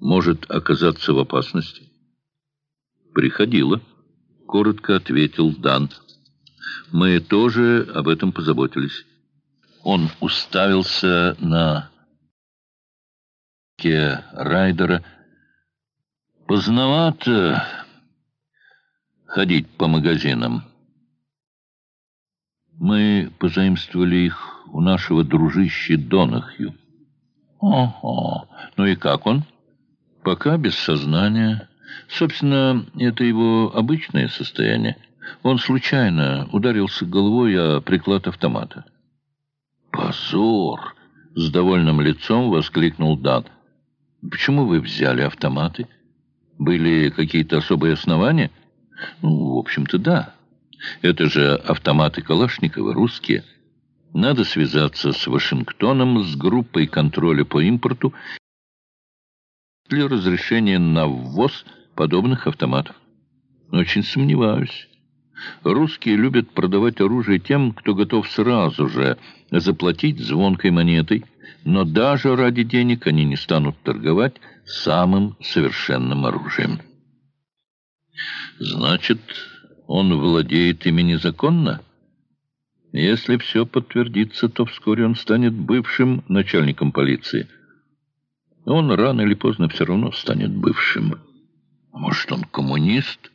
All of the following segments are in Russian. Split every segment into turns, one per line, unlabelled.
может оказаться в опасности? Приходила, коротко ответил Дан. Мы тоже об этом позаботились. Он уставился на Райдера. Поздновато ходить по магазинам. Мы позаимствовали их у нашего дружища Донахью. Ого, ну и как он? Пока без сознания. Собственно, это его обычное состояние. Он случайно ударился головой о приклад автомата. «Позор!» — с довольным лицом воскликнул Дан. «Почему вы взяли автоматы? Были какие-то особые основания?» «Ну, в общем-то, да. Это же автоматы Калашникова, русские. Надо связаться с Вашингтоном, с группой контроля по импорту для разрешения на ввоз подобных автоматов. Очень сомневаюсь. Русские любят продавать оружие тем, кто готов сразу же заплатить звонкой монетой, но даже ради денег они не станут торговать самым совершенным оружием. Значит, он владеет ими незаконно? Если все подтвердится, то вскоре он станет бывшим начальником полиции. Он рано или поздно все равно станет бывшим. Может, он коммунист?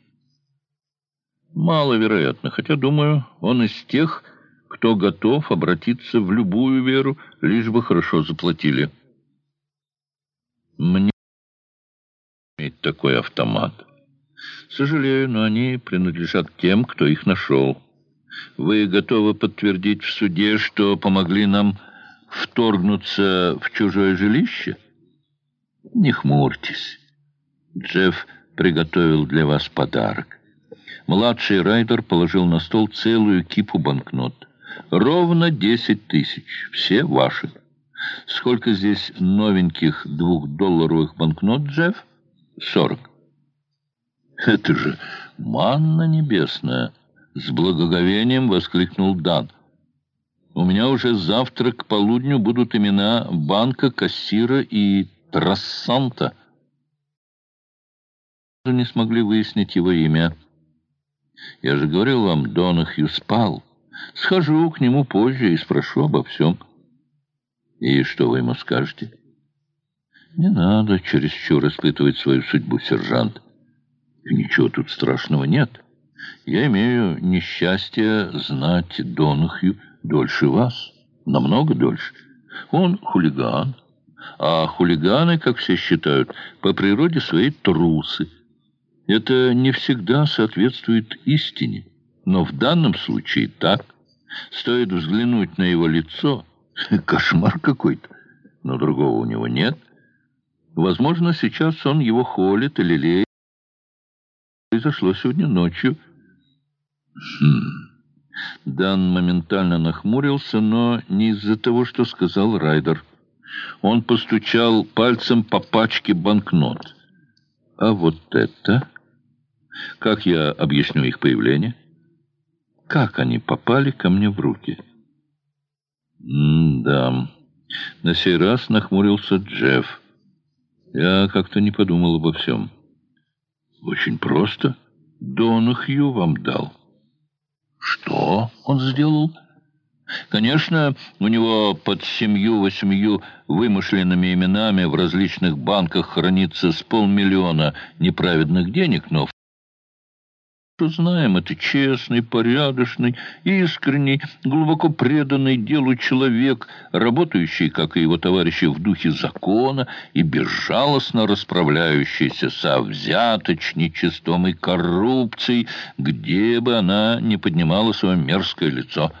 Маловероятно, хотя, думаю, он из тех, кто готов обратиться в любую веру, лишь бы хорошо заплатили. Мне иметь такой автомат. Сожалею, но они принадлежат тем, кто их нашел. Вы готовы подтвердить в суде, что помогли нам вторгнуться в чужое жилище? Не хмурьтесь. Джефф приготовил для вас подарок. Младший райдер положил на стол целую кипу банкнот. Ровно десять тысяч. Все ваши. Сколько здесь новеньких двухдолларовых банкнот, Джефф? Сорок. Это же манна небесная! С благоговением воскликнул Дан. У меня уже завтра к полудню будут имена банка, кассира и трассанта. Не смогли выяснить его имя. Я же говорил вам, Донахью спал. Схожу к нему позже и спрошу обо всем. И что вы ему скажете? Не надо чересчур испытывать свою судьбу, сержант. Ничего тут страшного нет. Я имею несчастье знать Донахью дольше вас. Намного дольше. Он хулиган. А хулиганы, как все считают, по природе своей трусы. Это не всегда соответствует истине, но в данном случае так. Стоит взглянуть на его лицо, кошмар какой-то, но другого у него нет. Возможно, сейчас он его холит или леет. Произошло сегодня ночью. Хм. Дан моментально нахмурился, но не из-за того, что сказал Райдер. Он постучал пальцем по пачке банкнот. А вот это... Как я объясню их появление? Как они попали ко мне в руки? М-да. На сей раз нахмурился Джефф. Я как-то не подумал обо всем. Очень просто. Донахью вам дал. Что он сделал? Конечно, у него под семью-восемью вымышленными именами в различных банках хранится с полмиллиона неправедных денег, но знаем, это честный, порядочный, искренний, глубоко преданный делу человек, работающий, как и его товарищи, в духе закона и безжалостно расправляющийся со взяточничеством и коррупцией, где бы она ни поднимала свое мерзкое лицо.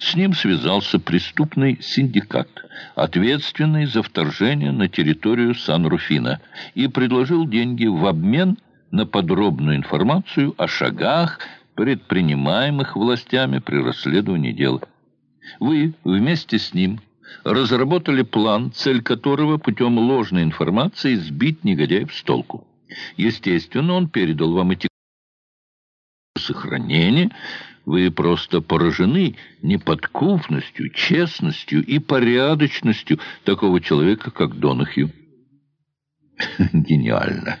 С ним связался преступный синдикат, ответственный за вторжение на территорию Сан-Руфина, и предложил деньги в обмен на подробную информацию о шагах, предпринимаемых властями при расследовании дела. Вы вместе с ним разработали план, цель которого путем ложной информации сбить негодяев с толку. Естественно, он передал вам эти сохранения, вы просто поражены неподкупностью, честностью и порядочностью такого человека, как Донахью. Гениально.